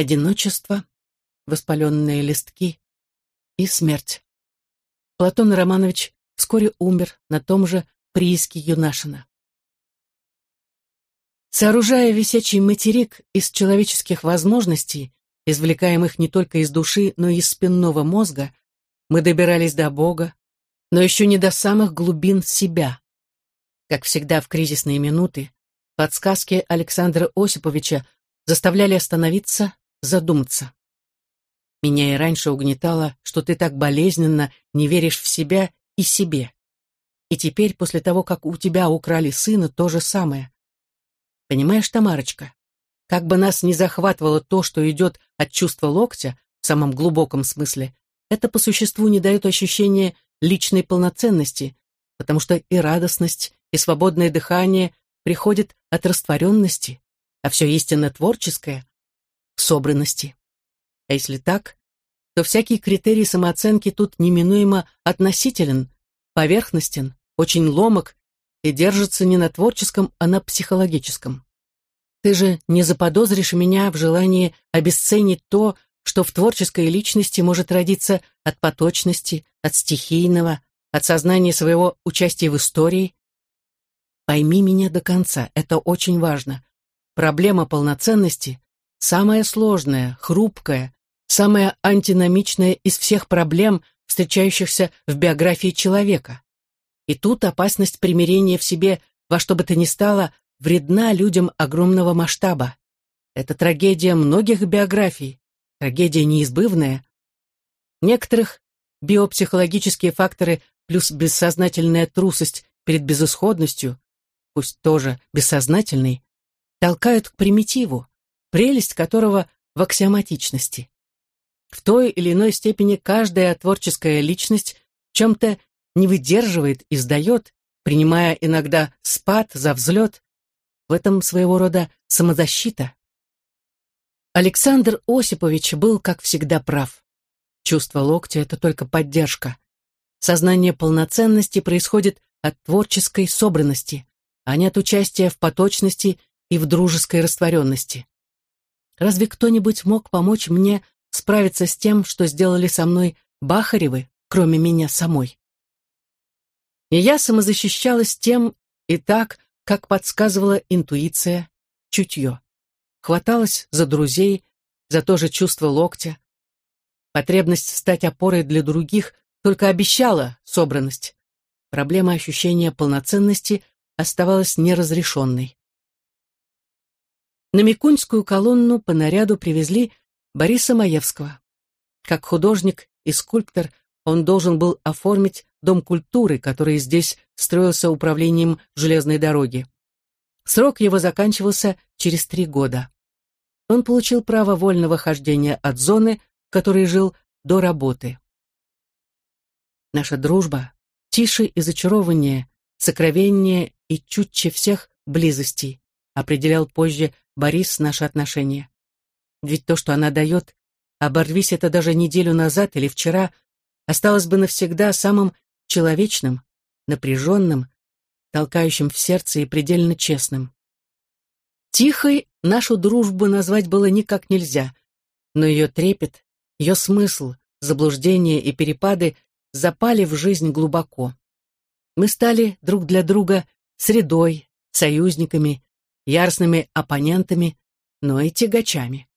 одиночество, воспаленные листки и смерть. Платон Романович вскоре умер на том же прииске Юнашина. Сооружая висячий материк из человеческих возможностей, извлекаемых не только из души, но и из спинного мозга, мы добирались до Бога, но еще не до самых глубин себя. Как всегда в кризисные минуты, подсказки Александра Осиповича заставляли остановиться, задуматься. Меня и раньше угнетало, что ты так болезненно не веришь в себя и себе. И теперь, после того, как у тебя украли сына, то же самое. Понимаешь, Тамарочка, как бы нас ни захватывало то, что идет от чувства локтя, в самом глубоком смысле, это по существу не дает ощущения личной полноценности, потому что и радостность, и свободное дыхание приходят от растворенности, а все истинно творческое — собранности. А если так, то всякий критерий самооценки тут неминуемо относителен, поверхностен, очень ломок и держится не на творческом, а на психологическом. Ты же не заподозришь меня в желании обесценить то, что в творческой личности может родиться от поточности, от стихийного, от сознания своего участия в истории. Пойми меня до конца, это очень важно. Проблема полноценности – самая сложная, хрупкая, самая антиномичная из всех проблем, встречающихся в биографии человека. И тут опасность примирения в себе во что бы то ни стало вредна людям огромного масштаба. Это трагедия многих биографий, трагедия неизбывная. Некоторых биопсихологические факторы плюс бессознательная трусость перед безысходностью, пусть тоже бессознательной, толкают к примитиву, прелесть которого в аксиоматичности. В той или иной степени каждая творческая личность в чем-то не выдерживает и сдает, принимая иногда спад за взлет. В этом своего рода самозащита. Александр Осипович был, как всегда, прав. Чувство локтя — это только поддержка. Сознание полноценности происходит от творческой собранности, а не от участия в поточности и в дружеской растворенности. Разве кто-нибудь мог помочь мне справиться с тем, что сделали со мной Бахаревы, кроме меня самой? И я самозащищалась тем и так, как подсказывала интуиция, чутье. Хваталась за друзей, за то же чувство локтя. Потребность стать опорой для других только обещала собранность. Проблема ощущения полноценности оставалась неразрешенной. На Микуньскую колонну по наряду привезли Бориса Маевского. Как художник и скульптор он должен был оформить Дом культуры, который здесь строился управлением железной дороги. Срок его заканчивался через три года. Он получил право вольного хождения от зоны, в которой жил до работы. Наша дружба тише и зачарованнее, сокровеннее и чутче всех близостей, определял позже Борис наши отношения. Ведь то, что она дает, оборвись это даже неделю назад или вчера, осталось бы навсегда самым человечным, напряженным, толкающим в сердце и предельно честным. Тихой нашу дружбу назвать было никак нельзя, но ее трепет, ее смысл, заблуждения и перепады запали в жизнь глубоко. Мы стали друг для друга средой, союзниками, яростными оппонентами, но и тягачами.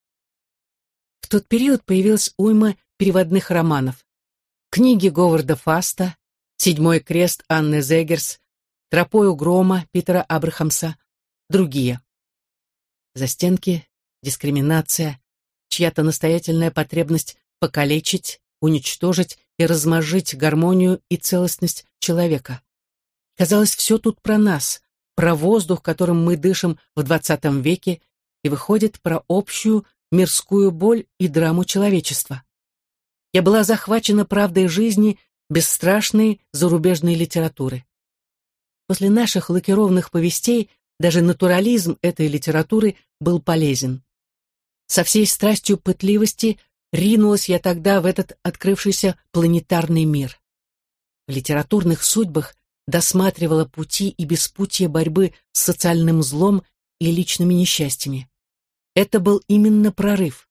В тот период появилась уйма переводных романов. Книги Говарда Фаста, «Седьмой крест» Анны Зегерс, «Тропою грома» Питера Абрахамса, другие. Застенки, дискриминация, чья-то настоятельная потребность покалечить, уничтожить и размажить гармонию и целостность человека. Казалось, все тут про нас, про воздух, которым мы дышим в двадцатом веке, и выходит про общую мирскую боль и драму человечества. Я была захвачена правдой жизни бесстрашной зарубежной литературы. После наших лакированных повестей даже натурализм этой литературы был полезен. Со всей страстью пытливости ринулась я тогда в этот открывшийся планетарный мир. В литературных судьбах досматривала пути и беспутье борьбы с социальным злом и личными несчастьями. Это был именно прорыв.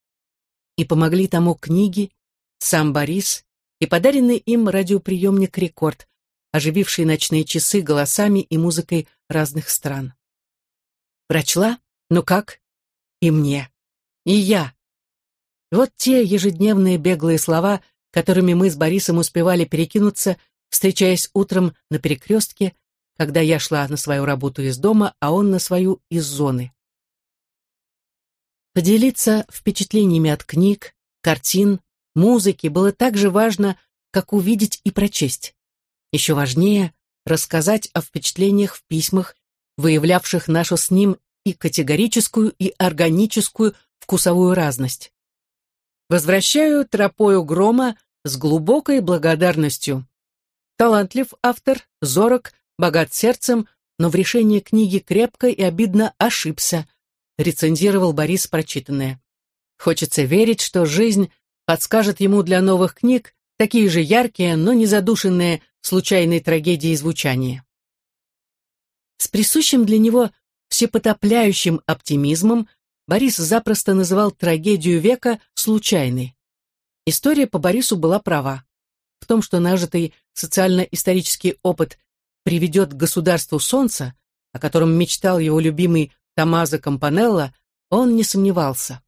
И помогли тому книги, сам Борис и подаренный им радиоприемник «Рекорд», ожививший ночные часы голосами и музыкой разных стран. Прочла? Ну как? И мне. И я. Вот те ежедневные беглые слова, которыми мы с Борисом успевали перекинуться, встречаясь утром на перекрестке, когда я шла на свою работу из дома, а он на свою из зоны. Поделиться впечатлениями от книг, картин, музыки было так же важно, как увидеть и прочесть. Еще важнее — рассказать о впечатлениях в письмах, выявлявших нашу с ним и категорическую, и органическую вкусовую разность. Возвращаю тропою грома с глубокой благодарностью. Талантлив автор, зорок, богат сердцем, но в решении книги крепко и обидно ошибся, рецензировал Борис прочитанное. Хочется верить, что жизнь подскажет ему для новых книг такие же яркие, но не задушенные случайной трагедией звучания. С присущим для него всепотопляющим оптимизмом Борис запросто называл трагедию века случайной. История по Борису была права. В том, что нажитый социально-исторический опыт приведет к государству солнца, о котором мечтал его любимый Томазо Кампанелло, он не сомневался.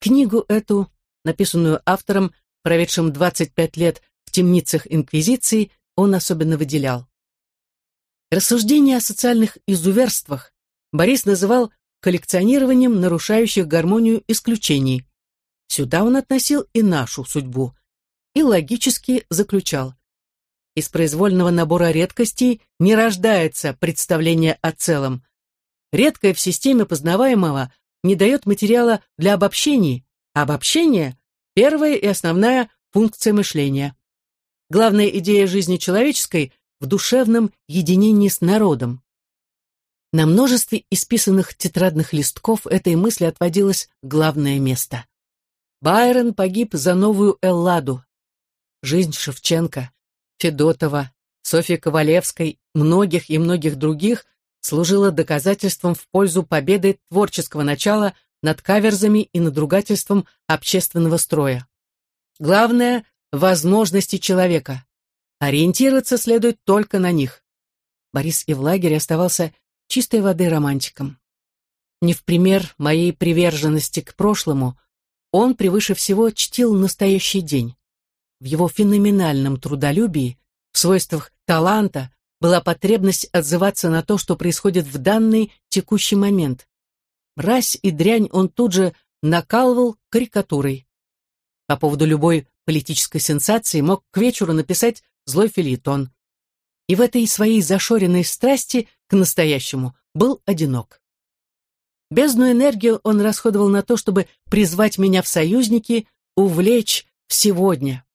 Книгу эту, написанную автором, проведшим 25 лет в темницах Инквизиции, он особенно выделял. Рассуждения о социальных изуверствах Борис называл коллекционированием нарушающих гармонию исключений. Сюда он относил и нашу судьбу. И логически заключал. Из произвольного набора редкостей не рождается представление о целом. Редкое в системе познаваемого не дает материала для обобщений, а обобщение – первая и основная функция мышления. Главная идея жизни человеческой в душевном единении с народом. На множестве исписанных тетрадных листков этой мысли отводилось главное место. Байрон погиб за новую Элладу. Жизнь Шевченко, Федотова, Софьи Ковалевской, многих и многих других служила доказательством в пользу победы творческого начала над каверзами и надругательством общественного строя. Главное – возможности человека. Ориентироваться следует только на них. Борис и в лагере оставался чистой воды романтиком. Не в пример моей приверженности к прошлому, он превыше всего чтил настоящий день. В его феноменальном трудолюбии, в свойствах таланта, была потребность отзываться на то, что происходит в данный текущий момент. Мразь и дрянь он тут же накалывал карикатурой. По поводу любой политической сенсации мог к вечеру написать злой филитон. И в этой своей зашоренной страсти к настоящему был одинок. Бездну энергию он расходовал на то, чтобы призвать меня в союзники, увлечь в сегодня.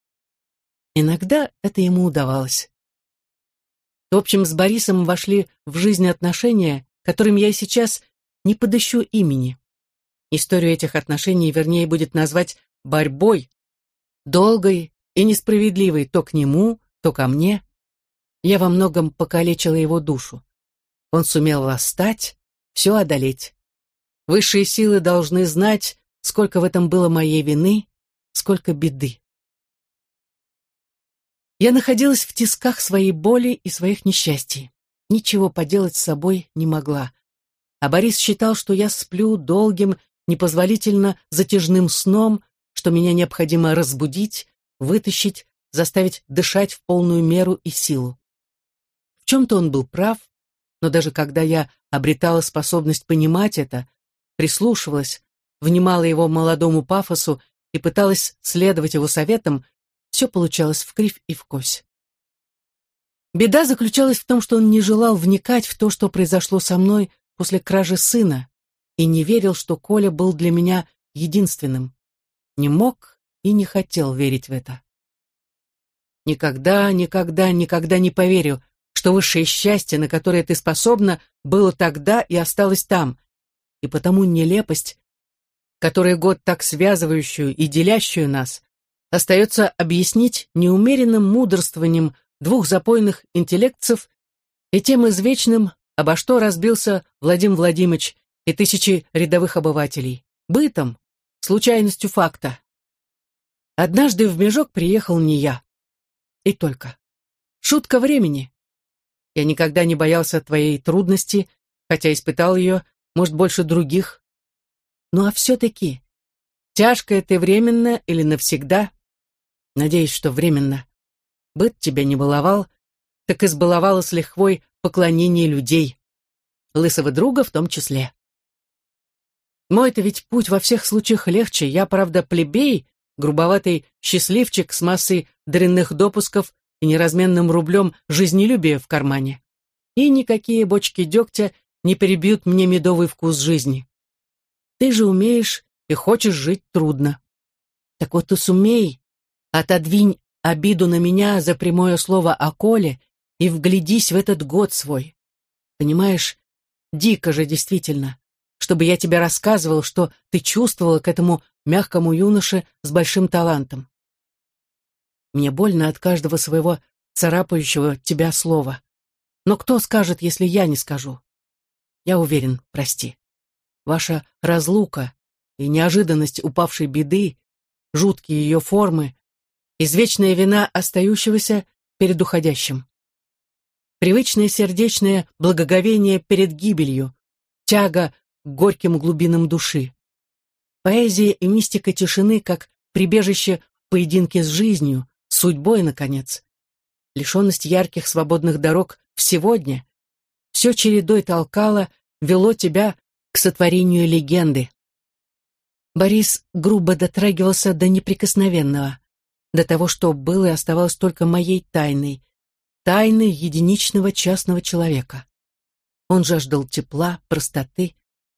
Иногда это ему удавалось. В общем, с Борисом вошли в жизнь отношения, которым я сейчас не подыщу имени. Историю этих отношений, вернее, будет назвать борьбой, долгой и несправедливой то к нему, то ко мне. Я во многом покалечила его душу. Он сумел восстать, все одолеть. Высшие силы должны знать, сколько в этом было моей вины, сколько беды. Я находилась в тисках своей боли и своих несчастий. Ничего поделать с собой не могла. А Борис считал, что я сплю долгим, непозволительно затяжным сном, что меня необходимо разбудить, вытащить, заставить дышать в полную меру и силу. В чем-то он был прав, но даже когда я обретала способность понимать это, прислушивалась, внимала его молодому пафосу и пыталась следовать его советам, все получалось в кривь и в кось. Беда заключалась в том, что он не желал вникать в то, что произошло со мной после кражи сына, и не верил, что Коля был для меня единственным. Не мог и не хотел верить в это. Никогда, никогда, никогда не поверю, что высшее счастье, на которое ты способна, было тогда и осталось там, и потому нелепость, которая год так связывающую и делящую нас, остается объяснить неумеренным мудрствованием двух запойных интеллектцев и тем извечным, обо что разбился Владимир Владимирович и тысячи рядовых обывателей, бытом, случайностью факта. Однажды в Межок приехал не я. И только. Шутка времени. Я никогда не боялся твоей трудности, хотя испытал ее, может, больше других. Ну а все-таки, тяжко ты временно или навсегда? Надеюсь, что временно. Быт тебя не баловал, так избаловало с лихвой поклонение людей. Лысого друга в том числе. Мой-то ведь путь во всех случаях легче. Я, правда, плебей, грубоватый счастливчик с массой дрянных допусков и неразменным рублем жизнелюбия в кармане. И никакие бочки дегтя не перебьют мне медовый вкус жизни. Ты же умеешь и хочешь жить трудно. Так вот ты сумей, отодвинь обиду на меня за прямое слово о Коле и вглядись в этот год свой. Понимаешь, дико же действительно чтобы я тебе рассказывал, что ты чувствовала к этому мягкому юноше с большим талантом. Мне больно от каждого своего царапающего тебя слова. Но кто скажет, если я не скажу? Я уверен, прости. Ваша разлука и неожиданность упавшей беды, жуткие ее формы, извечная вина остающегося перед уходящим. Привычное сердечное благоговение перед гибелью, тяга горьким глубинам души. Поэзия и мистика тишины, как прибежище в поединке с жизнью, судьбой, наконец. Лишенность ярких свободных дорог в сегодня. Все чередой толкало, вело тебя к сотворению легенды. Борис грубо дотрагивался до неприкосновенного, до того, что было и оставалось только моей тайной, тайной единичного частного человека. Он жаждал тепла, простоты,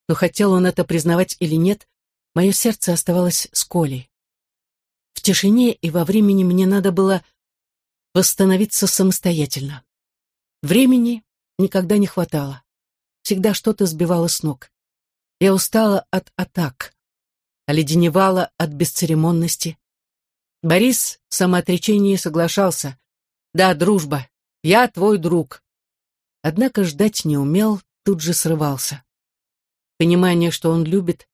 но хотел он это признавать или нет, мое сердце оставалось с Колей. В тишине и во времени мне надо было восстановиться самостоятельно. Времени никогда не хватало. Всегда что-то сбивало с ног. Я устала от атак, оледеневала от бесцеремонности. Борис в самоотречении соглашался. «Да, дружба, я твой друг». Однако ждать не умел, тут же срывался. Понимание, что он любит,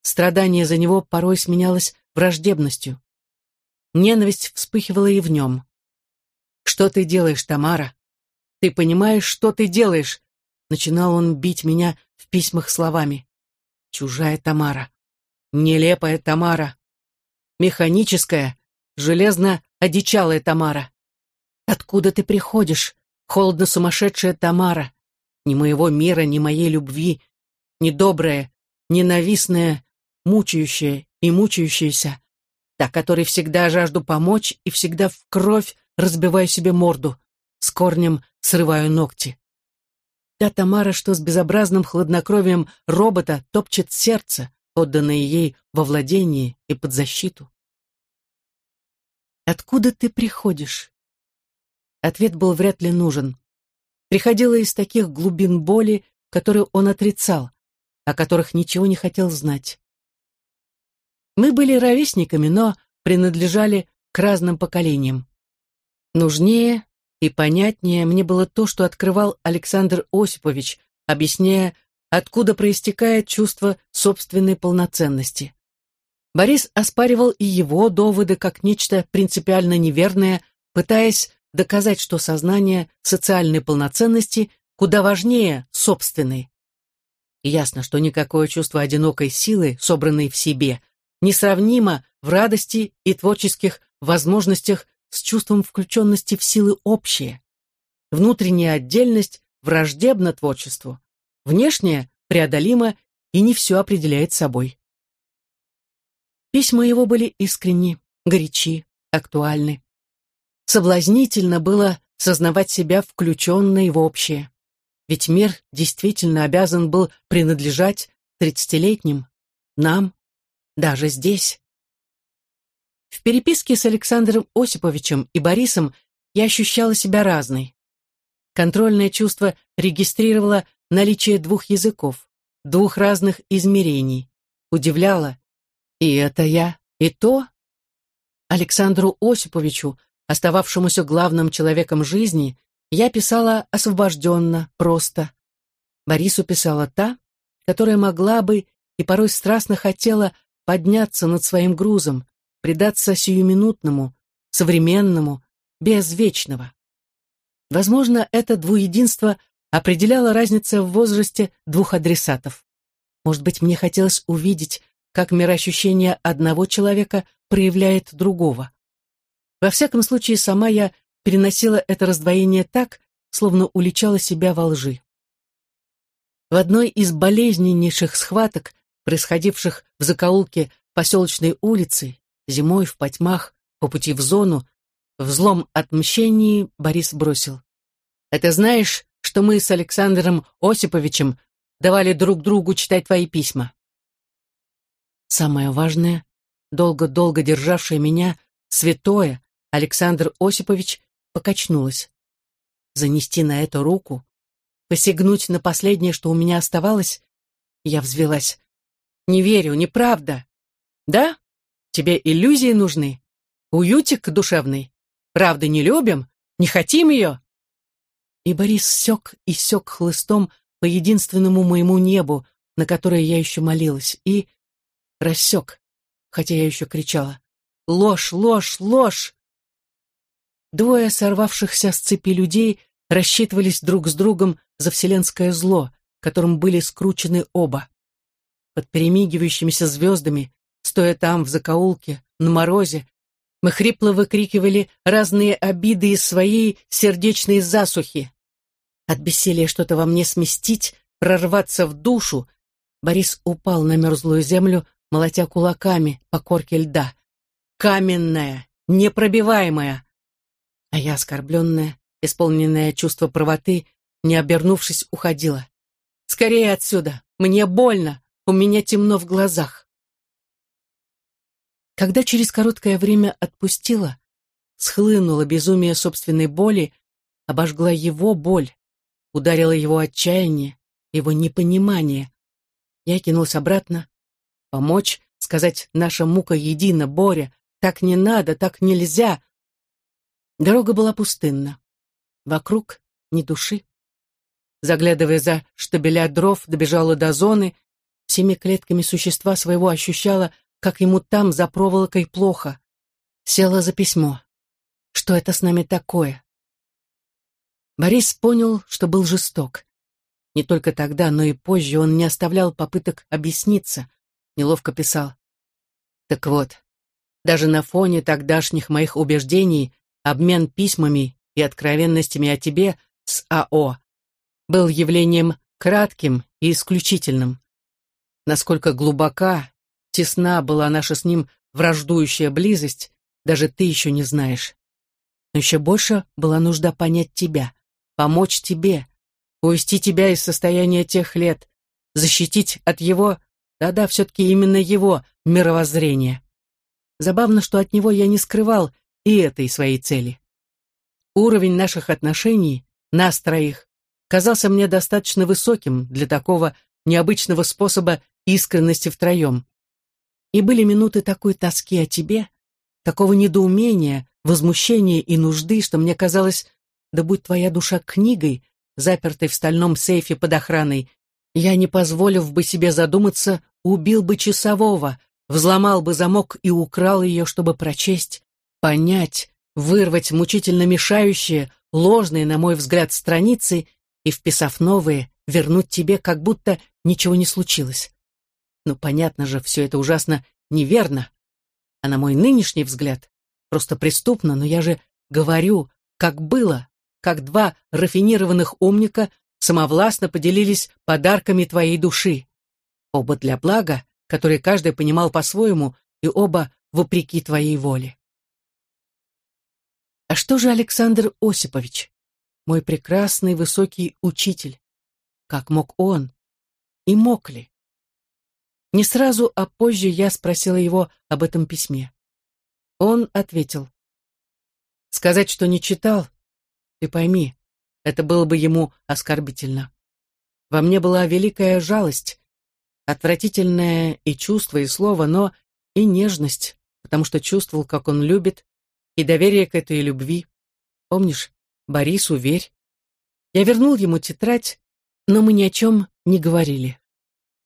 страдание за него порой сменялось враждебностью. Ненависть вспыхивала и в нем. «Что ты делаешь, Тамара? Ты понимаешь, что ты делаешь?» Начинал он бить меня в письмах словами. «Чужая Тамара. Нелепая Тамара. Механическая, железно-одичалая Тамара. Откуда ты приходишь, холодно-сумасшедшая Тамара? Ни моего мира, ни моей любви, недобрая, ненавистная, мучающая и мучающаяся, та, которой всегда жажду помочь и всегда в кровь разбиваю себе морду, с корнем срываю ногти. Та Тамара, что с безобразным хладнокровием робота топчет сердце, отданное ей во владение и под защиту. «Откуда ты приходишь?» Ответ был вряд ли нужен. Приходила из таких глубин боли, которые он отрицал, о которых ничего не хотел знать. Мы были ровесниками, но принадлежали к разным поколениям. Нужнее и понятнее мне было то, что открывал Александр Осипович, объясняя, откуда проистекает чувство собственной полноценности. Борис оспаривал и его доводы как нечто принципиально неверное, пытаясь доказать, что сознание социальной полноценности куда важнее собственной. Ясно, что никакое чувство одинокой силы, собранной в себе, несравнимо в радости и творческих возможностях с чувством включенности в силы общие. Внутренняя отдельность враждебна творчеству, внешняя преодолима и не все определяет собой. Письма его были искренни, горячи, актуальны. Соблазнительно было сознавать себя включенной в общее. Ведь мир действительно обязан был принадлежать тридцатилетним, нам, даже здесь. В переписке с Александром Осиповичем и Борисом я ощущала себя разной. Контрольное чувство регистрировало наличие двух языков, двух разных измерений. Удивляло. И это я, и то. Александру Осиповичу, остававшемуся главным человеком жизни, я писала освобожденно, просто. Борису писала та, которая могла бы и порой страстно хотела подняться над своим грузом, предаться сиюминутному, современному, без вечного. Возможно, это двуединство определяло разница в возрасте двух адресатов. Может быть, мне хотелось увидеть, как мироощущение одного человека проявляет другого. Во всяком случае, сама я переносила это раздвоение так, словно уличала себя во лжи. В одной из болезненнейших схваток, происходивших в закоулке поселочной улицы, зимой в потьмах, по пути в зону, в злом отмщении Борис бросил. «Это знаешь, что мы с Александром Осиповичем давали друг другу читать твои письма?» Самое важное, долго-долго державшее меня, святое, Александр Осипович покачнулась. Занести на эту руку, посягнуть на последнее, что у меня оставалось, я взвелась. «Не верю, неправда. Да? Тебе иллюзии нужны? Уютик душевный? Правда не любим? Не хотим ее?» И Борис сёк и сёк хлыстом по единственному моему небу, на которое я еще молилась, и рассек, хотя я еще кричала. «Ложь, ложь, ложь!» Двое сорвавшихся с цепи людей рассчитывались друг с другом за вселенское зло, которым были скручены оба. Под перемигивающимися звездами, стоя там, в закоулке, на морозе, мы хрипло выкрикивали разные обиды из своей сердечной засухи. От бессилия что-то во мне сместить, прорваться в душу, Борис упал на мерзлую землю, молотя кулаками по корке льда. Каменная, непробиваемая. А я, оскорбленная, исполненная чувство правоты, не обернувшись, уходила. «Скорее отсюда! Мне больно! У меня темно в глазах!» Когда через короткое время отпустила, схлынуло безумие собственной боли, обожгла его боль, ударила его отчаяние, его непонимание. Я кинулась обратно. Помочь, сказать, наша мука едина, Боря, так не надо, так нельзя. Дорога была пустынна. Вокруг ни души. Заглядывая за штабеля дров, добежала до зоны, всеми клетками существа своего ощущала, как ему там за проволокой плохо. Села за письмо. Что это с нами такое? Борис понял, что был жесток. Не только тогда, но и позже он не оставлял попыток объясниться, неловко писал. Так вот, даже на фоне тогдашних моих убеждений обмен письмами и откровенностями о тебе с АО был явлением кратким и исключительным. Насколько глубока, тесна была наша с ним враждующая близость, даже ты еще не знаешь. Но еще больше была нужда понять тебя, помочь тебе, увести тебя из состояния тех лет, защитить от его, да-да, все-таки именно его мировоззрения. Забавно, что от него я не скрывал и этой своей цели. Уровень наших отношений, нас троих, казался мне достаточно высоким для такого необычного способа искренности втроем. И были минуты такой тоски о тебе, такого недоумения, возмущения и нужды, что мне казалось, да будь твоя душа книгой, запертой в стальном сейфе под охраной, я, не позволив бы себе задуматься, убил бы часового, взломал бы замок и украл ее, чтобы прочесть, понять, вырвать мучительно мешающие, ложные, на мой взгляд, страницы и, вписав новые, вернуть тебе, как будто ничего не случилось. Ну, понятно же, все это ужасно неверно. А на мой нынешний взгляд, просто преступно, но я же говорю, как было, как два рафинированных умника самовластно поделились подарками твоей души. Оба для блага, которые каждый понимал по-своему, и оба вопреки твоей воле. А что же Александр Осипович? мой прекрасный высокий учитель. Как мог он? И мог ли? Не сразу, а позже я спросила его об этом письме. Он ответил. Сказать, что не читал, ты пойми, это было бы ему оскорбительно. Во мне была великая жалость, отвратительное и чувство, и слово, но и нежность, потому что чувствовал, как он любит, и доверие к этой любви. Помнишь, Борису верь. Я вернул ему тетрадь, но мы ни о чем не говорили.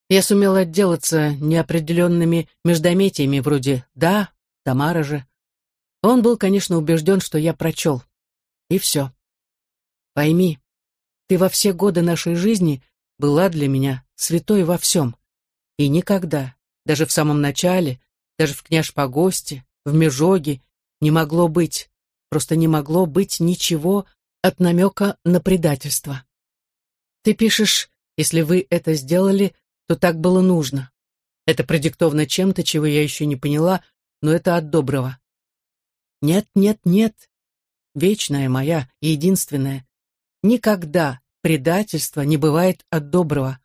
Я сумела отделаться неопределенными междометиями вроде «да», «Тамара же». Он был, конечно, убежден, что я прочел. И все. Пойми, ты во все годы нашей жизни была для меня святой во всем. И никогда, даже в самом начале, даже в княж Погосте, в Межоге, не могло быть, просто не могло быть ничего от намека на предательство. Ты пишешь, если вы это сделали, то так было нужно. Это продиктовано чем-то, чего я еще не поняла, но это от доброго. Нет, нет, нет. Вечная моя, единственная. Никогда предательство не бывает от доброго.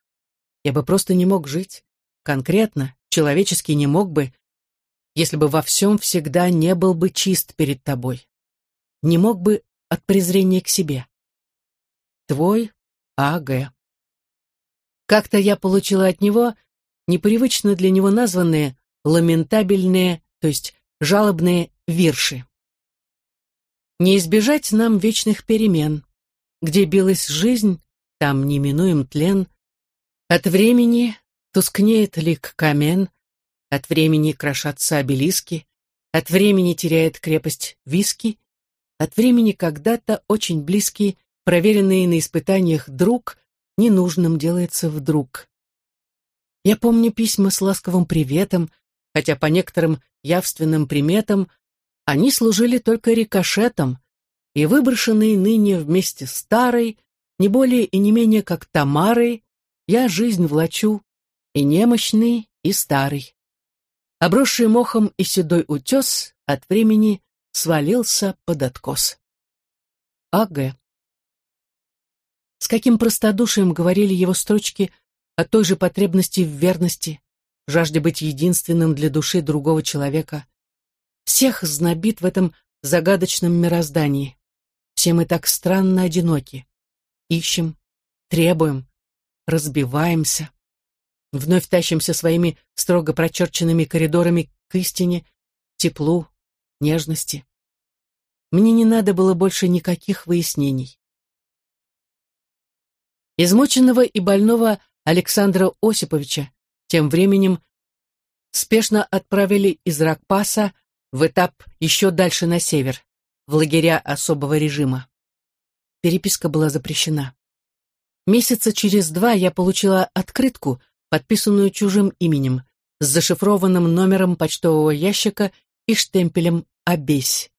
Я бы просто не мог жить. Конкретно, человечески не мог бы, если бы во всем всегда не был бы чист перед тобой. Не мог бы от презрения к себе. Твой А.Г. Как-то я получила от него непривычно для него названные ламентабельные, то есть жалобные вирши. Не избежать нам вечных перемен. Где билась жизнь, там неминуем тлен. От времени тускнеет лик камен, от времени крошатся обелиски, от времени теряет крепость виски, от времени когда-то очень близкий, проверенный на испытаниях друг, ненужным делается вдруг. Я помню письма с ласковым приветом, хотя по некоторым явственным приметам они служили только рикошетом, и выброшенные ныне вместе с старой, не более и не менее как Тамарой, я жизнь влачу, и немощный, и старый. Обросший мохом и седой утес от времени свалился под откос. А.Г. С каким простодушием говорили его строчки о той же потребности в верности, жажде быть единственным для души другого человека. Всех знобит в этом загадочном мироздании. Все мы так странно одиноки. Ищем, требуем, разбиваемся. Вновь тащимся своими строго прочерченными коридорами к истине, теплу, нежности. Мне не надо было больше никаких выяснений. Измученного и больного Александра Осиповича тем временем спешно отправили из Ракпаса в этап еще дальше на север, в лагеря особого режима. Переписка была запрещена. Месяца через два я получила открытку, подписанную чужим именем, с зашифрованным номером почтового ящика и штемпелем «Обесь».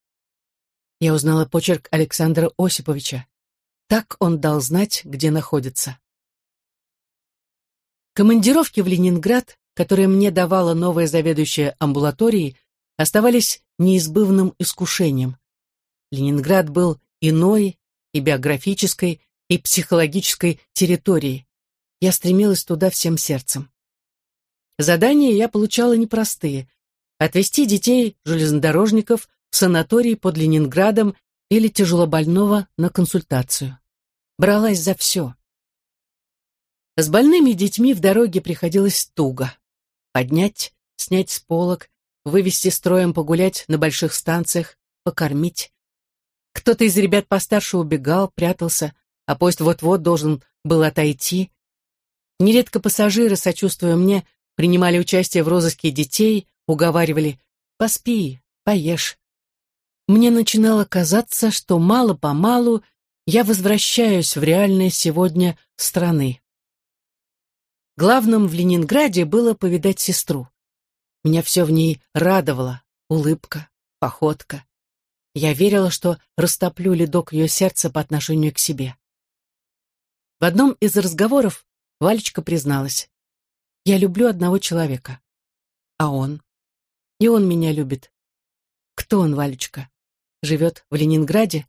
Я узнала почерк Александра Осиповича. Так он дал знать, где находится. Командировки в Ленинград, которые мне давала новая заведующая амбулаторией, оставались неизбывным искушением. Ленинград был иной и биографической, и психологической территорией. Я стремилась туда всем сердцем. Задания я получала непростые. Отвезти детей, железнодорожников, в санаторий под Ленинградом или тяжелобольного на консультацию. Бралась за все. С больными детьми в дороге приходилось туго. Поднять, снять с полок, вывести строем погулять на больших станциях, покормить. Кто-то из ребят постарше убегал, прятался, а поезд вот-вот должен был отойти. Нередко пассажиры, сочувствуя мне, принимали участие в розыске детей, уговаривали «поспи, поешь». Мне начинало казаться, что мало-помалу я возвращаюсь в реальное сегодня страны. Главным в Ленинграде было повидать сестру. Меня все в ней радовало. Улыбка, походка. Я верила, что растоплю ледок ее сердца по отношению к себе. В одном из разговоров Валечка призналась. «Я люблю одного человека. А он? И он меня любит. Кто он, Валечка? Живет в Ленинграде?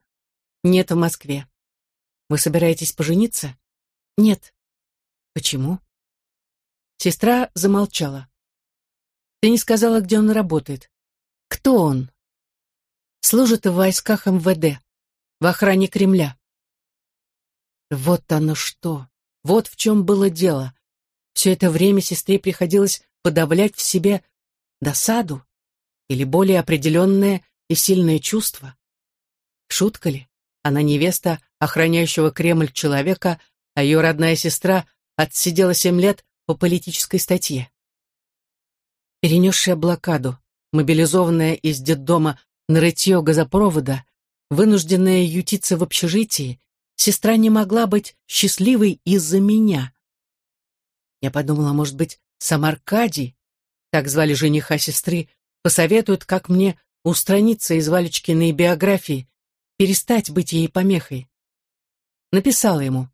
Нет, в Москве. Вы собираетесь пожениться? Нет. Почему? Сестра замолчала. Ты не сказала, где он работает. Кто он? Служит в войсках МВД, в охране Кремля. Вот оно что. Вот в чем было дело. Все это время сестре приходилось подавлять в себе досаду или более определенное и сильное чувство. Шутка ли? Она невеста охраняющего Кремль человека, а ее родная сестра отсидела семь лет по политической статье. Перенесшая блокаду, мобилизованная из детдома на рытье газопровода, вынужденная ютиться в общежитии, сестра не могла быть счастливой из-за меня. Я подумала, может быть, сам Аркадий, так звали жениха сестры, посоветует, как мне устраниться из Валечкиной биографии, перестать быть ей помехой. Написала ему.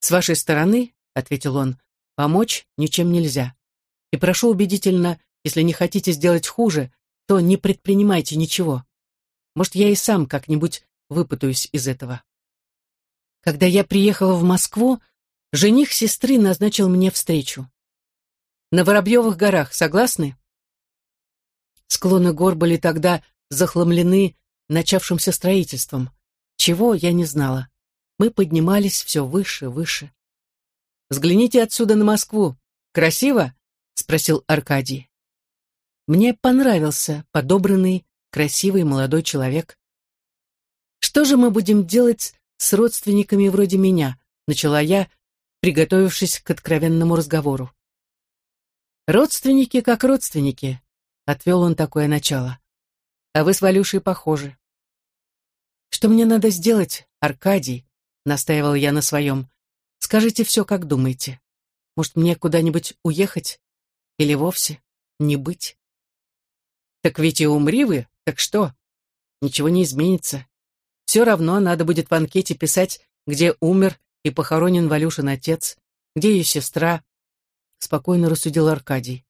«С вашей стороны, — ответил он, — помочь ничем нельзя. И прошу убедительно, если не хотите сделать хуже, то не предпринимайте ничего. Может, я и сам как-нибудь выпутаюсь из этого». Когда я приехала в Москву, жених сестры назначил мне встречу. На Воробьевых горах, согласны? Склоны гор были тогда захламлены начавшимся строительством. Чего, я не знала. Мы поднимались все выше, выше. «Взгляните отсюда на Москву. Красиво?» — спросил Аркадий. Мне понравился подобранный, красивый молодой человек. «Что же мы будем делать с родственниками вроде меня?» — начала я, приготовившись к откровенному разговору. «Родственники как родственники», — отвел он такое начало. «А вы с Валюшей похожи». «Что мне надо сделать, Аркадий?» — настаивал я на своем. «Скажите все, как думаете. Может, мне куда-нибудь уехать? Или вовсе не быть?» «Так ведь и умри вы, так что? Ничего не изменится. Все равно надо будет в анкете писать, где умер и похоронен Валюшин отец, где ее сестра, спокойно рассудил Аркадий.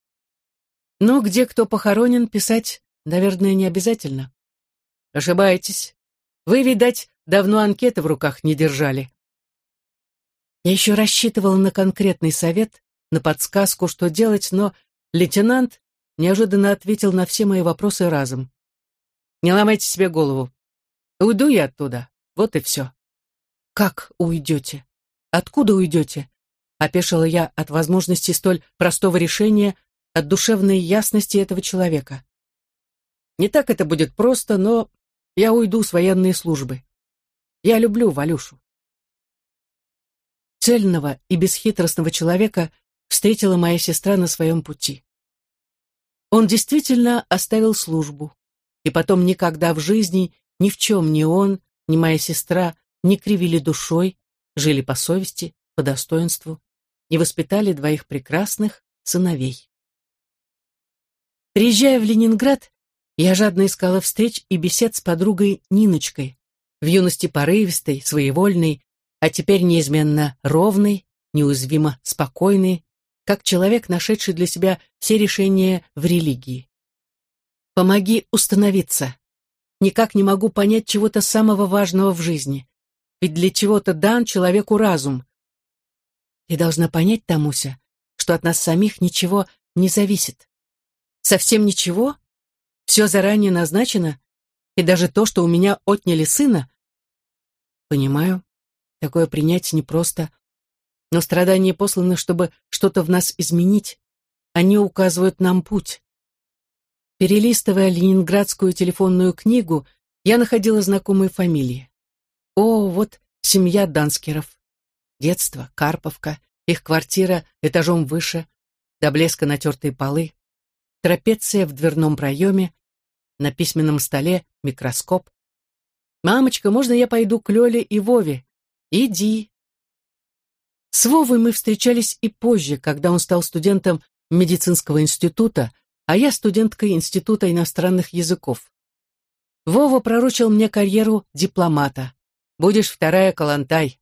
Но где кто похоронен, писать, наверное, не обязательно. Ошибаетесь. Вы, видать, давно анкеты в руках не держали. Я еще рассчитывала на конкретный совет, на подсказку, что делать, но лейтенант неожиданно ответил на все мои вопросы разом. «Не ломайте себе голову. Уйду я оттуда. Вот и все». «Как уйдете? Откуда уйдете?» Опешила я от возможности столь простого решения, от душевной ясности этого человека. Не так это будет просто, но я уйду с военной службы. Я люблю Валюшу. Цельного и бесхитростного человека встретила моя сестра на своем пути. Он действительно оставил службу, и потом никогда в жизни ни в чем ни он, ни моя сестра не кривили душой, жили по совести, по достоинству и воспитали двоих прекрасных сыновей. Приезжая в Ленинград, я жадно искала встреч и бесед с подругой Ниночкой, в юности порывистой, своевольной, а теперь неизменно ровной, неуязвимо спокойной, как человек, нашедший для себя все решения в религии. Помоги установиться. Никак не могу понять чего-то самого важного в жизни. Ведь для чего-то дан человеку разум, ты должна понять, Тамуся, что от нас самих ничего не зависит. Совсем ничего? Все заранее назначено? И даже то, что у меня отняли сына? Понимаю, такое принять непросто. Но страдания посланы, чтобы что-то в нас изменить. Они указывают нам путь. Перелистывая ленинградскую телефонную книгу, я находила знакомые фамилии. О, вот семья Данскеров. Детство, Карповка, их квартира этажом выше, до блеска натертые полы, трапеция в дверном проеме, на письменном столе микроскоп. «Мамочка, можно я пойду к Лёле и Вове?» «Иди». С Вовой мы встречались и позже, когда он стал студентом медицинского института, а я студенткой Института иностранных языков. Вова пророчил мне карьеру дипломата. «Будешь вторая Калантай».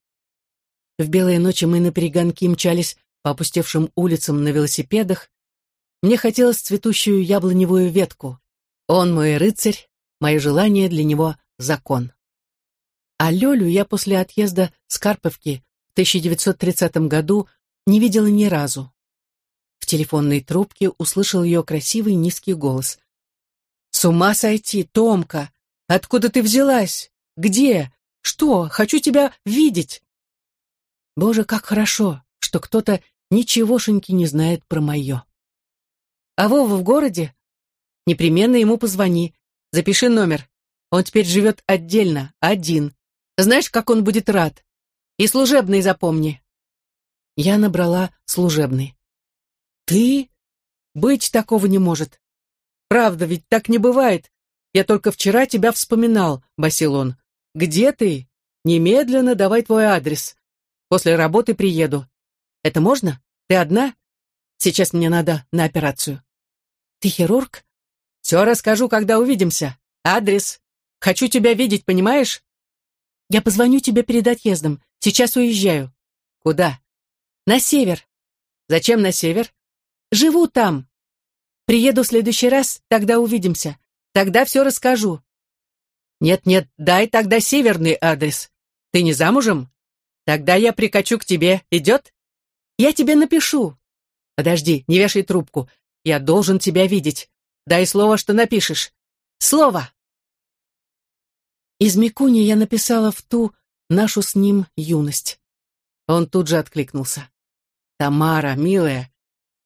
В белые ночи мы на перегонки мчались по опустевшим улицам на велосипедах. Мне хотелось цветущую яблоневую ветку. Он мой рыцарь, мое желание для него — закон. А Лёлю я после отъезда с Карповки в 1930 году не видела ни разу. В телефонной трубке услышал ее красивый низкий голос. «С ума сойти, Томка! Откуда ты взялась? Где? Что? Хочу тебя видеть!» Боже, как хорошо, что кто-то ничегошеньки не знает про мое. А Вова в городе? Непременно ему позвони. Запиши номер. Он теперь живет отдельно, один. Знаешь, как он будет рад? И служебный запомни. Я набрала служебный. «Ты? Быть такого не может. Правда, ведь так не бывает. Я только вчера тебя вспоминал», — басил он. «Где ты? Немедленно давай твой адрес. После работы приеду. Это можно? Ты одна? Сейчас мне надо на операцию». «Ты хирург?» «Все расскажу, когда увидимся. Адрес. Хочу тебя видеть, понимаешь?» «Я позвоню тебе перед отъездом. Сейчас уезжаю». «Куда?» «На север». «Зачем на север?» «Живу там. Приеду в следующий раз, тогда увидимся. Тогда все расскажу». «Нет-нет, дай тогда северный адрес. Ты не замужем? Тогда я прикачу к тебе. Идет?» «Я тебе напишу». «Подожди, не вешай трубку. Я должен тебя видеть. Дай слово, что напишешь. Слово!» Из Микуни я написала в ту нашу с ним юность. Он тут же откликнулся. «Тамара, милая,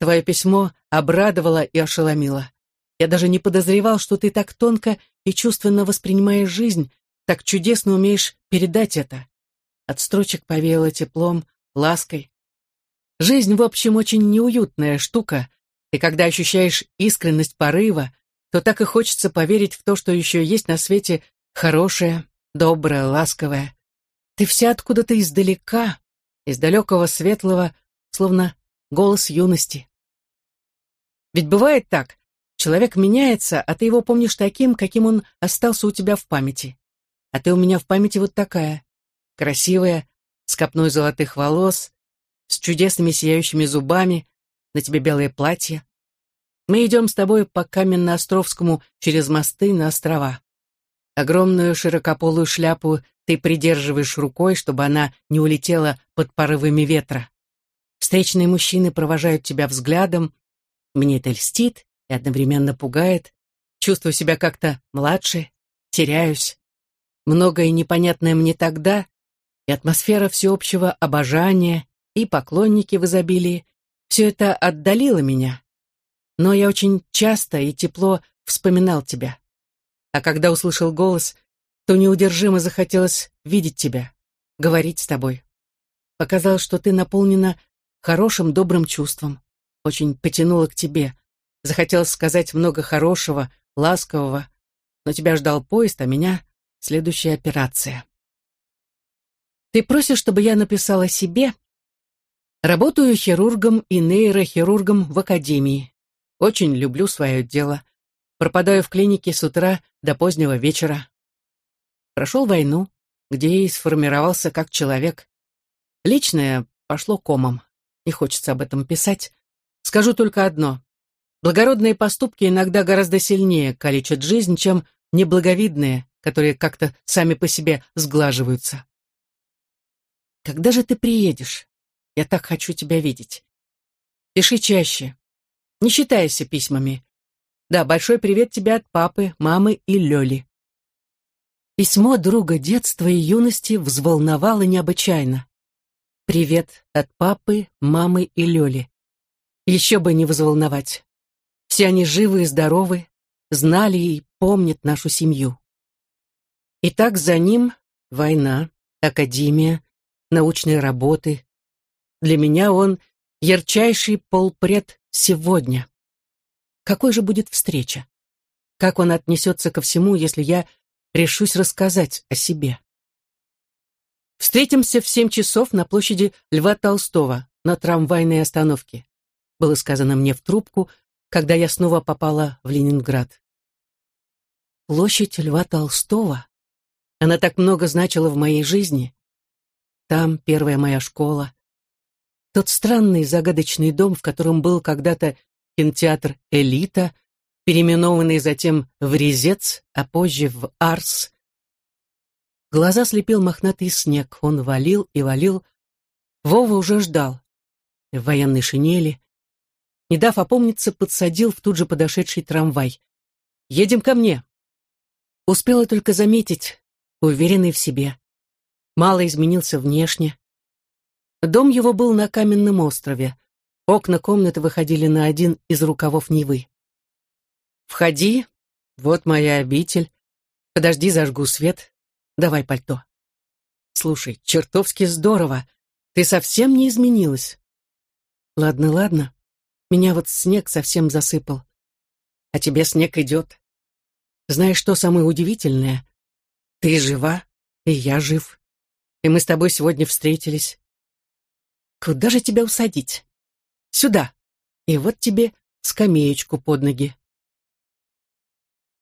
твое письмо обрадовало и ошеломило. Я даже не подозревал, что ты так тонко и чувственно воспринимаешь жизнь, так чудесно умеешь передать это». От строчек повеяло теплом, лаской. Жизнь, в общем, очень неуютная штука, и когда ощущаешь искренность порыва, то так и хочется поверить в то, что еще есть на свете хорошее, доброе, ласковое. Ты вся откуда-то издалека, из далекого светлого, словно голос юности. Ведь бывает так, человек меняется, а ты его помнишь таким, каким он остался у тебя в памяти. А ты у меня в памяти вот такая, красивая, с копной золотых волос, с чудесными сияющими зубами, на тебе белое платье. Мы идем с тобой по Каменно-Островскому через мосты на острова. Огромную широкополую шляпу ты придерживаешь рукой, чтобы она не улетела под порывами ветра. Встречные мужчины провожают тебя взглядом. Мне это льстит и одновременно пугает. Чувствую себя как-то младше, теряюсь. Многое непонятное мне тогда, и атмосфера всеобщего обожания, и поклонники в изобилии, все это отдалило меня. Но я очень часто и тепло вспоминал тебя. А когда услышал голос, то неудержимо захотелось видеть тебя, говорить с тобой. Показалось, что ты наполнена хорошим, добрым чувством. Очень потянуло к тебе. Захотелось сказать много хорошего, ласкового. Но тебя ждал поезд, а меня — следующая операция. Ты просишь, чтобы я написала себе? Работаю хирургом и нейрохирургом в академии. Очень люблю свое дело. Пропадаю в клинике с утра до позднего вечера. Прошел войну, где и сформировался как человек. Личное пошло комом. Не хочется об этом писать. Скажу только одно. Благородные поступки иногда гораздо сильнее калечат жизнь, чем неблаговидные, которые как-то сами по себе сглаживаются. Когда же ты приедешь? Я так хочу тебя видеть. Пиши чаще. Не считайся письмами. Да, большой привет тебе от папы, мамы и Лёли. Письмо друга детства и юности взволновало необычайно. Привет от папы, мамы и Лёли. Еще бы не взволновать. Все они живы и здоровы, знали и помнят нашу семью. И так за ним война, академия, научные работы. Для меня он ярчайший полпред сегодня. Какой же будет встреча? Как он отнесется ко всему, если я решусь рассказать о себе. «Встретимся в семь часов на площади Льва Толстого на трамвайной остановке», было сказано мне в трубку, когда я снова попала в Ленинград. Площадь Льва Толстого. Она так много значила в моей жизни. Там первая моя школа. Тот странный загадочный дом, в котором был когда-то кинотеатр «Элита», переименованный затем в Резец, а позже в Арс. Глаза слепил мохнатый снег, он валил и валил. Вова уже ждал. В военной шинели. Не дав опомниться, подсадил в тут же подошедший трамвай. «Едем ко мне!» Успела только заметить, уверенный в себе. Мало изменился внешне. Дом его был на каменном острове. Окна комнаты выходили на один из рукавов Невы. Входи, вот моя обитель. Подожди, зажгу свет. Давай пальто. Слушай, чертовски здорово. Ты совсем не изменилась. Ладно, ладно. Меня вот снег совсем засыпал. А тебе снег идет. Знаешь, что самое удивительное? Ты жива, и я жив. И мы с тобой сегодня встретились. Куда же тебя усадить? Сюда. И вот тебе скамеечку под ноги.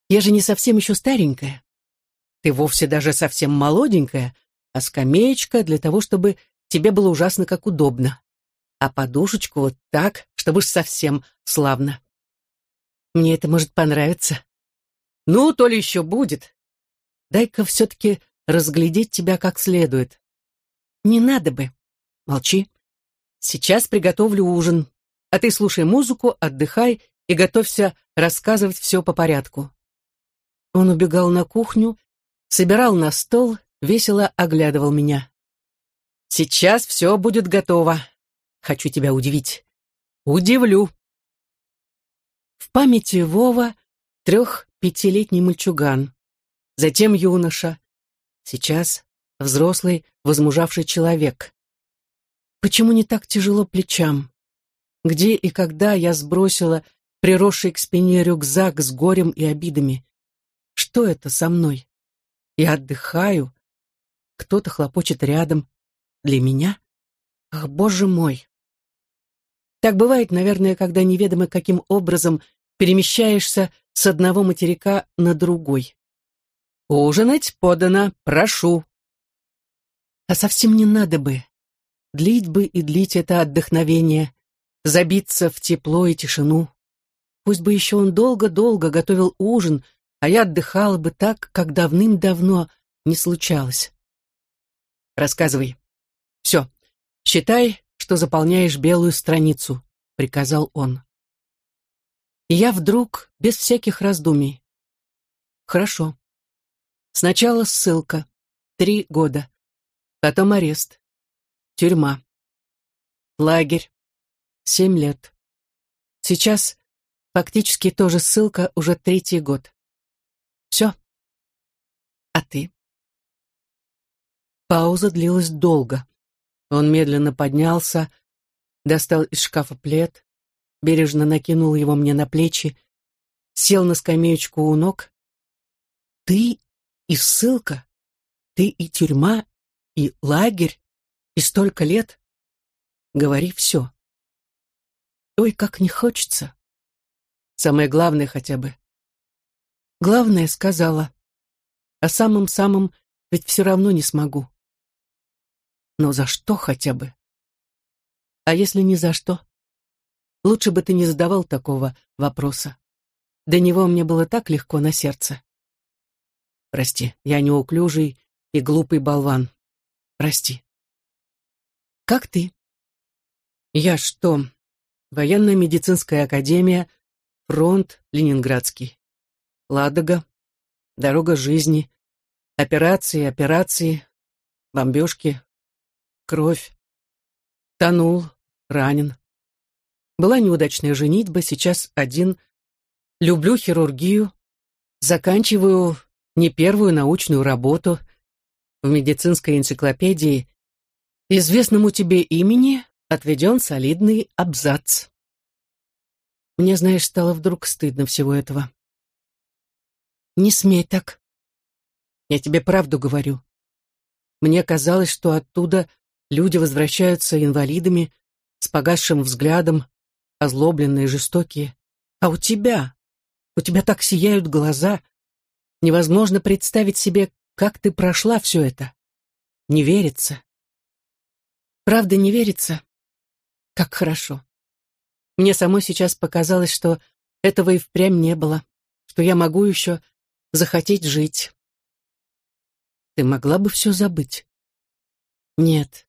Я же не совсем еще старенькая. Ты вовсе даже совсем молоденькая, а скамеечка для того, чтобы тебе было ужасно как удобно. А подушечку вот так, чтобы уж совсем славно. Мне это может понравиться. Ну, то ли еще будет. Дай-ка все-таки разглядеть тебя как следует. Не надо бы. Молчи. Сейчас приготовлю ужин, а ты слушай музыку, отдыхай и готовься рассказывать все по порядку. Он убегал на кухню, собирал на стол, весело оглядывал меня. «Сейчас все будет готово. Хочу тебя удивить. Удивлю». В памяти Вова трех-пятилетний мальчуган, затем юноша, сейчас взрослый, возмужавший человек. Почему не так тяжело плечам? Где и когда я сбросила приросший к спине рюкзак с горем и обидами? Что это со мной? Я отдыхаю. Кто-то хлопочет рядом. Для меня? Ах, боже мой! Так бывает, наверное, когда неведомо каким образом перемещаешься с одного материка на другой. «Ужинать подано, прошу». А совсем не надо бы. Длить бы и длить это отдохновение, забиться в тепло и тишину. Пусть бы еще он долго-долго готовил ужин, а я отдыхала бы так, как давным-давно не случалось. Рассказывай. Все. Считай, что заполняешь белую страницу, приказал он. И я вдруг, без всяких раздумий. Хорошо. Сначала ссылка. Три года. Потом арест. Тюрьма. Лагерь. Семь лет. Сейчас фактически тоже ссылка уже третий год. Все. А ты? Пауза длилась долго. Он медленно поднялся, достал из шкафа плед, бережно накинул его мне на плечи, сел на скамеечку у ног. Ты и ссылка, ты и тюрьма, и лагерь, и столько лет. Говори все. Ой, как не хочется. Самое главное хотя бы. Главное сказала. А самым-самым ведь все равно не смогу. Но за что хотя бы? А если не за что? Лучше бы ты не задавал такого вопроса. До него мне было так легко на сердце. Прости, я неуклюжий и глупый болван. Прости. Как ты? Я что? Военная медицинская академия, фронт Ленинградский. Ладога, дорога жизни, операции, операции, бомбежки, кровь. Тонул, ранен. Была неудачная женитьба, сейчас один. Люблю хирургию. Заканчиваю не первую научную работу. В медицинской энциклопедии Известному тебе имени отведен солидный абзац. Мне, знаешь, стало вдруг стыдно всего этого. Не смей так. Я тебе правду говорю. Мне казалось, что оттуда люди возвращаются инвалидами, с погасшим взглядом, озлобленные, жестокие. А у тебя, у тебя так сияют глаза. Невозможно представить себе, как ты прошла все это. Не верится. Правда, не верится? Как хорошо. Мне самой сейчас показалось, что этого и впрямь не было, что я могу еще захотеть жить. Ты могла бы все забыть? Нет.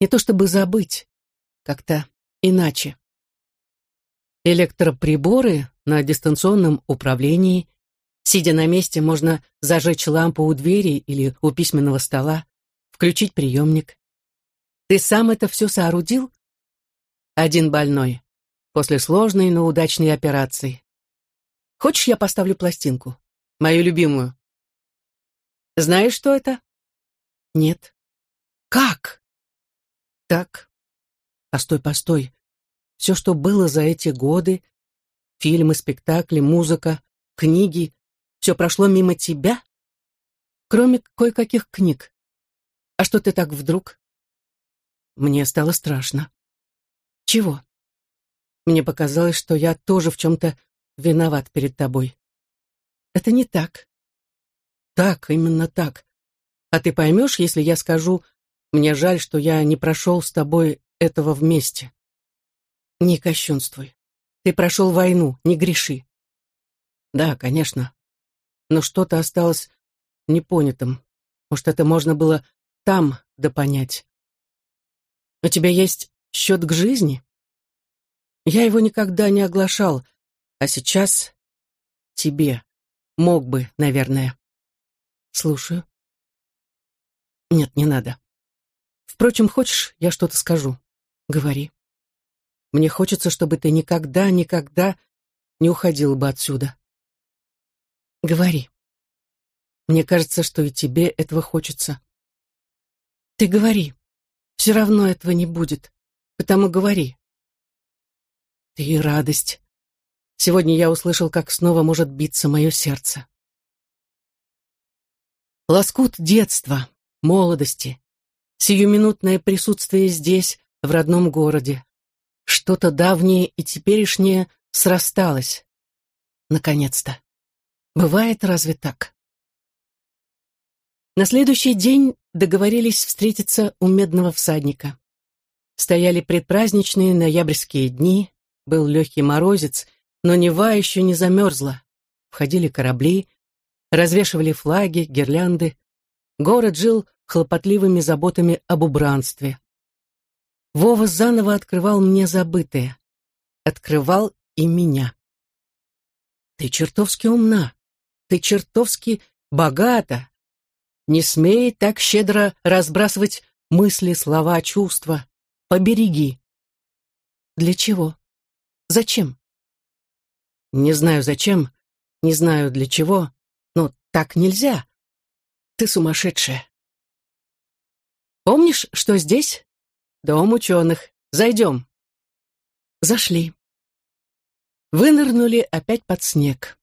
Не то чтобы забыть, как-то иначе. Электроприборы на дистанционном управлении. Сидя на месте, можно зажечь лампу у двери или у письменного стола, включить приемник. Ты сам это все соорудил? Один больной. После сложной, но удачной операции. Хочешь, я поставлю пластинку? Мою любимую. Знаешь, что это? Нет. Как? Так. Постой, постой. Все, что было за эти годы, фильмы, спектакли, музыка, книги, все прошло мимо тебя? Кроме кое-каких книг. А что ты так вдруг? Мне стало страшно. Чего? Мне показалось, что я тоже в чем-то виноват перед тобой. Это не так. Так, именно так. А ты поймешь, если я скажу, мне жаль, что я не прошел с тобой этого вместе. Не кощунствуй. Ты прошел войну, не греши. Да, конечно. Но что-то осталось непонятым. Может, это можно было там допонять. У тебя есть счет к жизни? Я его никогда не оглашал, а сейчас тебе мог бы, наверное. Слушаю. Нет, не надо. Впрочем, хочешь, я что-то скажу? Говори. Мне хочется, чтобы ты никогда, никогда не уходил бы отсюда. Говори. Мне кажется, что и тебе этого хочется. Ты говори. Все равно этого не будет. Потому говори. Ты и радость. Сегодня я услышал, как снова может биться мое сердце. Лоскут детства, молодости, сиюминутное присутствие здесь, в родном городе. Что-то давнее и теперешнее срасталось. Наконец-то. Бывает разве так? На следующий день договорились встретиться у Медного всадника. Стояли предпраздничные ноябрьские дни, был легкий морозец, но Нева еще не замерзла. Входили корабли, развешивали флаги, гирлянды. Город жил хлопотливыми заботами об убранстве. Вова заново открывал мне забытое. Открывал и меня. Ты чертовски умна. Ты чертовски богата. Не смей так щедро разбрасывать мысли, слова, чувства. Побереги. Для чего? Зачем? Не знаю зачем, не знаю для чего, но так нельзя. Ты сумасшедшая. Помнишь, что здесь? Дом ученых. Зайдем. Зашли. Вынырнули опять под снег.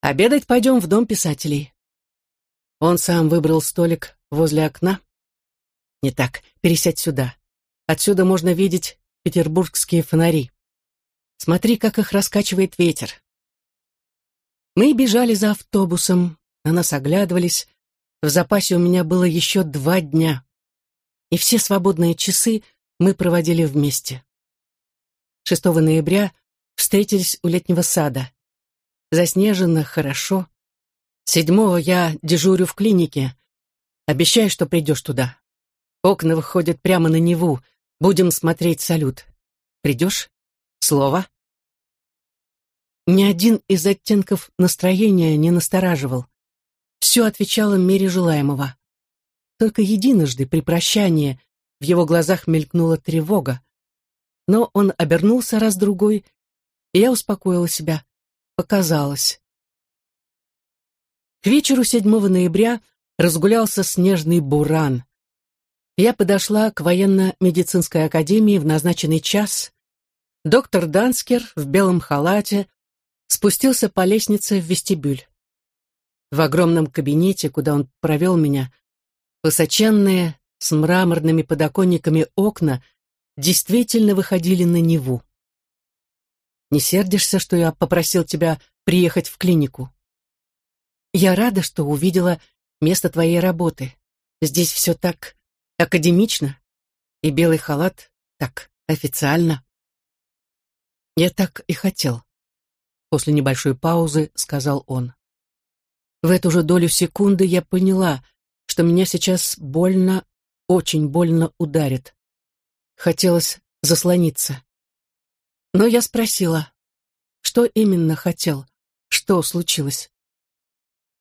Обедать пойдем в дом писателей. Он сам выбрал столик возле окна. Не так, пересядь сюда. Отсюда можно видеть петербургские фонари. Смотри, как их раскачивает ветер. Мы бежали за автобусом, на нас оглядывались. В запасе у меня было еще два дня и все свободные часы мы проводили вместе. 6 ноября встретились у летнего сада. Заснежено хорошо. Седьмого я дежурю в клинике. Обещаю, что придешь туда. Окна выходят прямо на Неву. Будем смотреть салют. Придешь? Слово? Ни один из оттенков настроения не настораживал. Все отвечало мере желаемого. Только единожды при прощании в его глазах мелькнула тревога. Но он обернулся раз-другой, и я успокоила себя. Показалось. К вечеру 7 ноября разгулялся снежный буран. Я подошла к военно-медицинской академии в назначенный час. Доктор Данскер в белом халате спустился по лестнице в вестибюль. В огромном кабинете, куда он провел меня, Высоченные, с мраморными подоконниками окна действительно выходили на Неву. «Не сердишься, что я попросил тебя приехать в клинику?» «Я рада, что увидела место твоей работы. Здесь все так академично, и белый халат так официально». «Я так и хотел», — после небольшой паузы сказал он. В эту же долю секунды я поняла — что меня сейчас больно, очень больно ударит. Хотелось заслониться. Но я спросила, что именно хотел, что случилось.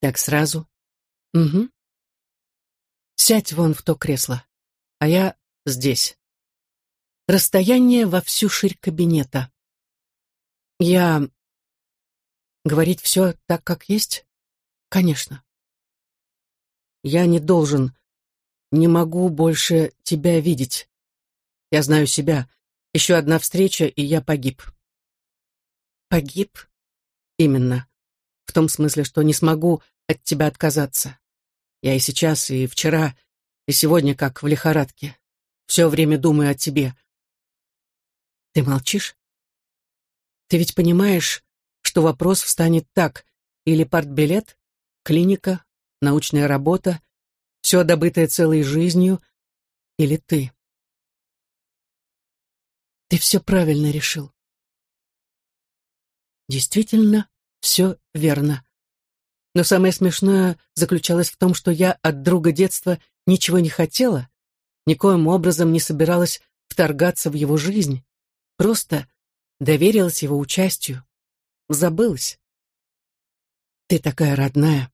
Так сразу? Угу. Сядь вон в то кресло, а я здесь. Расстояние во всю ширь кабинета. Я... Говорить все так, как есть? Конечно. Я не должен, не могу больше тебя видеть. Я знаю себя. Еще одна встреча, и я погиб. Погиб? Именно. В том смысле, что не смогу от тебя отказаться. Я и сейчас, и вчера, и сегодня как в лихорадке. Все время думаю о тебе. Ты молчишь? Ты ведь понимаешь, что вопрос встанет так. Или партбилет, клиника, научная работа, все добытое целой жизнью, или ты. Ты все правильно решил. Действительно, все верно. Но самое смешное заключалось в том, что я от друга детства ничего не хотела, никоим образом не собиралась вторгаться в его жизнь, просто доверилась его участию, забылась. Ты такая родная,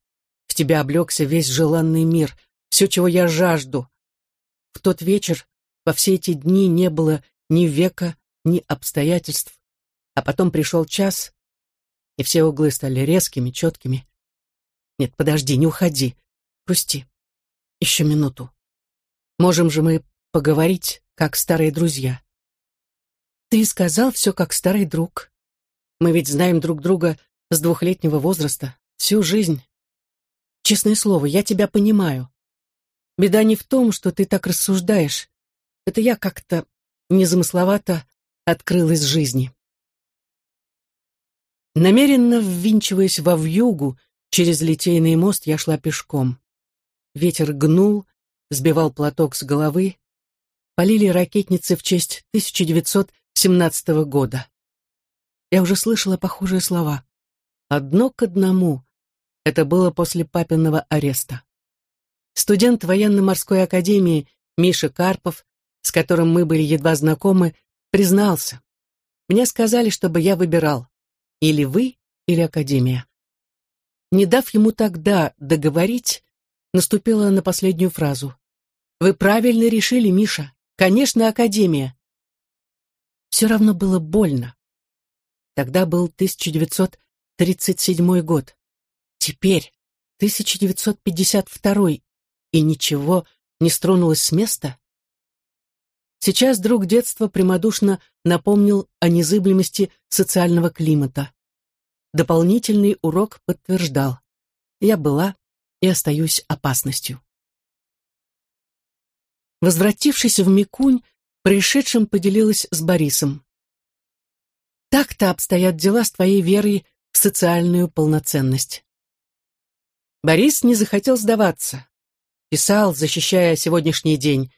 в тебя облегся весь желанный мир, все, чего я жажду. В тот вечер, во все эти дни не было ни века, ни обстоятельств, а потом пришел час, и все углы стали резкими, четкими. Нет, подожди, не уходи. Пусти. Еще минуту. Можем же мы поговорить, как старые друзья. Ты сказал все как старый друг. Мы ведь знаем друг друга с двухлетнего возраста, всю жизнь. Честное слово, я тебя понимаю. Беда не в том, что ты так рассуждаешь. Это я как-то незамысловато открылась жизни. Намеренно ввинчиваясь во вьюгу, через Литейный мост я шла пешком. Ветер гнул, сбивал платок с головы. Полили ракетницы в честь 1917 года. Я уже слышала похожие слова. Одно к одному. Это было после папиного ареста. Студент военно-морской академии Миша Карпов, с которым мы были едва знакомы, признался. Мне сказали, чтобы я выбирал. Или вы, или Академия. Не дав ему тогда договорить, наступила на последнюю фразу. «Вы правильно решили, Миша. Конечно, Академия». Все равно было больно. Тогда был 1937 год. Теперь 1952 и ничего не стронулось с места? Сейчас друг детства прямодушно напомнил о незыблемости социального климата. Дополнительный урок подтверждал. Я была и остаюсь опасностью. Возвратившись в Микунь, пришедшим поделилась с Борисом. Так-то обстоят дела с твоей верой в социальную полноценность. Борис не захотел сдаваться. Писал, защищая сегодняшний день.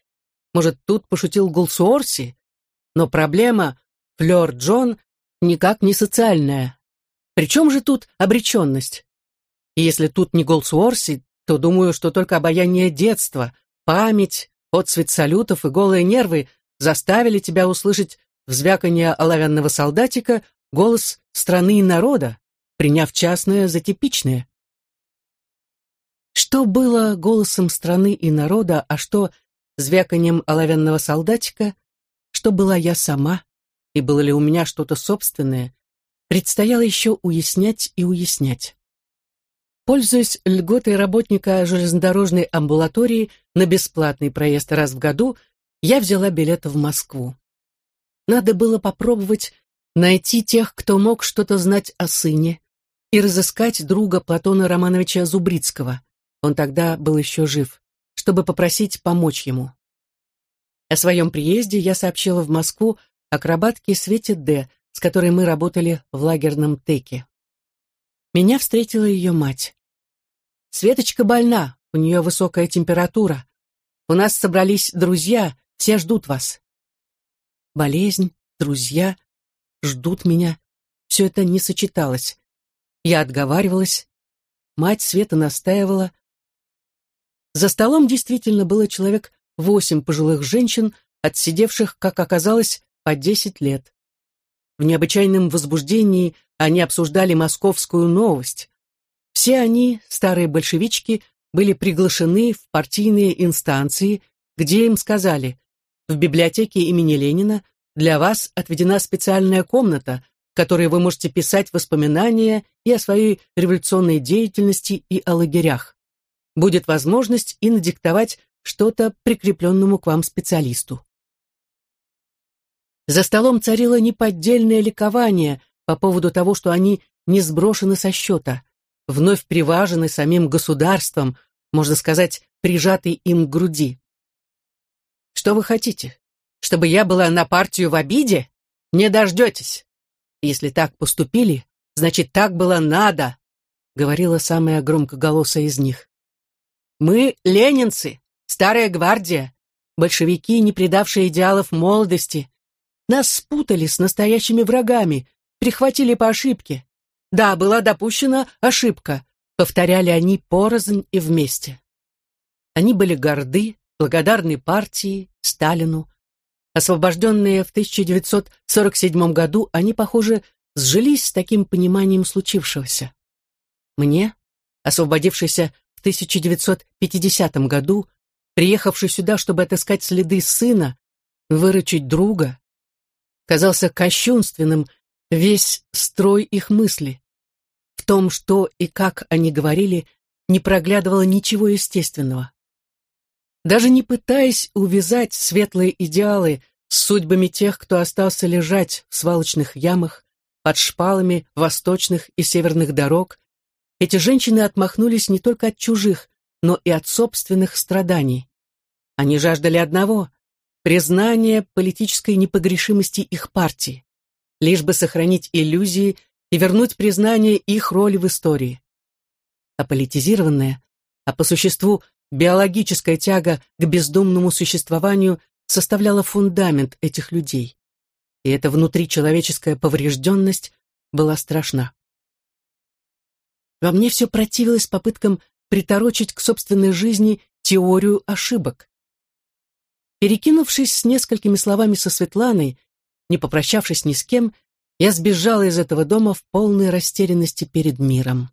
Может, тут пошутил Гулсуорси? Но проблема Флёр Джон никак не социальная. Причем же тут обреченность? И если тут не Голсуорси, то думаю, что только обаяние детства, память, отцвет салютов и голые нервы заставили тебя услышать в звяканье оловянного солдатика голос страны и народа, приняв частное за типичное. Что было голосом страны и народа, а что звяканием оловянного солдатика, что была я сама, и было ли у меня что-то собственное, предстояло еще уяснять и уяснять. Пользуясь льготой работника железнодорожной амбулатории на бесплатный проезд раз в году, я взяла билет в Москву. Надо было попробовать найти тех, кто мог что-то знать о сыне, и разыскать друга Платона Романовича Зубрицкого. Он тогда был еще жив чтобы попросить помочь ему. О своем приезде я сообщила в Москву акробатке Свете Д., с которой мы работали в лагерном теке. Меня встретила ее мать. «Светочка больна, у нее высокая температура. У нас собрались друзья, все ждут вас». Болезнь, друзья, ждут меня. Все это не сочеталось. Я отговаривалась. Мать Света настаивала, за столом действительно было человек восемь пожилых женщин, отсидевших, как оказалось, по десять лет. В необычайном возбуждении они обсуждали московскую новость. Все они, старые большевички, были приглашены в партийные инстанции, где им сказали, в библиотеке имени Ленина для вас отведена специальная комната, в которой вы можете писать воспоминания и о своей революционной деятельности и о лагерях будет возможность и надиктовать что-то прикрепленному к вам специалисту. За столом царило неподдельное ликование по поводу того, что они не сброшены со счета, вновь приважены самим государством, можно сказать, прижатый им к груди. «Что вы хотите? Чтобы я была на партию в обиде? Не дождетесь. Если так поступили, значит, так было надо», говорила самая громкоголосая из них. «Мы ленинцы, старая гвардия, большевики, не предавшие идеалов молодости. Нас спутали с настоящими врагами, прихватили по ошибке. Да, была допущена ошибка, повторяли они порознь и вместе. Они были горды, благодарны партии, Сталину. Освобожденные в 1947 году, они, похоже, сжились с таким пониманием случившегося. Мне, освободившийся 1950 году, приехавший сюда, чтобы отыскать следы сына, выручить друга, казался кощунственным весь строй их мысли. В том, что и как они говорили, не проглядывало ничего естественного. Даже не пытаясь увязать светлые идеалы с судьбами тех, кто остался лежать в свалочных ямах, под шпалами восточных и северных дорог, эти женщины отмахнулись не только от чужих, но и от собственных страданий. Они жаждали одного — признания политической непогрешимости их партии, лишь бы сохранить иллюзии и вернуть признание их роли в истории. Аполитизированная, а по существу биологическая тяга к бездумному существованию составляла фундамент этих людей. И эта внутричеловеческая поврежденность была страшна. Во мне все противилось попыткам приторочить к собственной жизни теорию ошибок. Перекинувшись с несколькими словами со Светланой, не попрощавшись ни с кем, я сбежала из этого дома в полной растерянности перед миром.